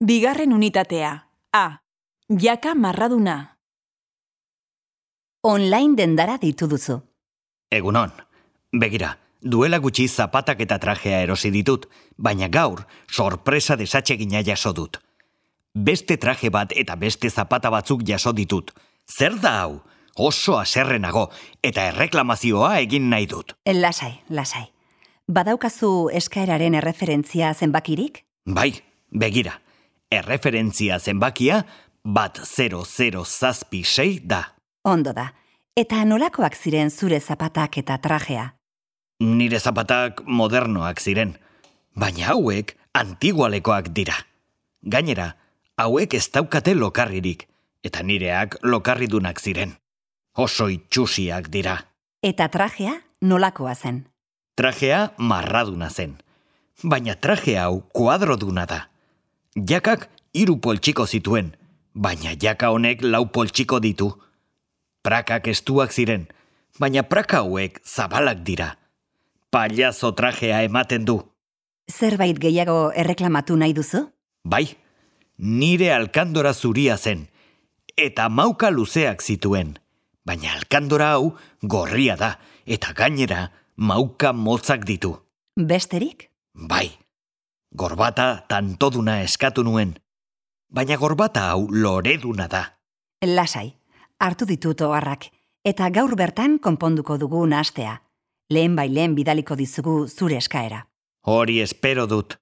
Bigarren unitatea. A. Jaka marraduna. Online dendara ditu duzu. Egunon, begira, duela gutxi zapatak eta trajea erosi ditut, baina gaur sorpresa desatsegina jaso dut. Beste traje bat eta beste zapata batzuk jaso ditut. Zer da hau? Oso aserrenago eta erreklamazioa egin nahi dut. Lasai, lasai. Badaukazu eskaeraren erreferentzia zenbakirik? Bai, begira, erreferentzia zenbakia bat 00 zazpi sei da. Ondo da. Eta nolakoak ziren zure zapatak eta trajea? Nire zapatak modernoak ziren, baina hauek antigualekoak dira. Gainera, hauek ez daukate lokarririk, eta nireak lokarridunak ziren. Oso itxusiak dira. Eta trajea nolakoa zen? Trajea marraduna zen, baina traje hau kuadroduna da. Jakak hiru poltsiko zituen, baina jaka honek lau poltsiko ditu. Prakak estuak ziren, baina praka hauek zabalak dira. Pailazo trajea ematen du. Zerbait gehiago erreklamatu nahi duzu? Bai, nire alkandora zuria zen, eta mauka luzeak zituen. Baina alkandora hau gorria da, eta gainera mauka motzak ditu. Besterik? Bai, gorbata tantoduna eskatu nuen. Baina gorbata hau loreduna da. Lasai, hartu ditut oharrak, eta gaur bertan konponduko dugu nahastea. Lehen bai lehen bidaliko dizugu zure eskaera. Hori espero dut.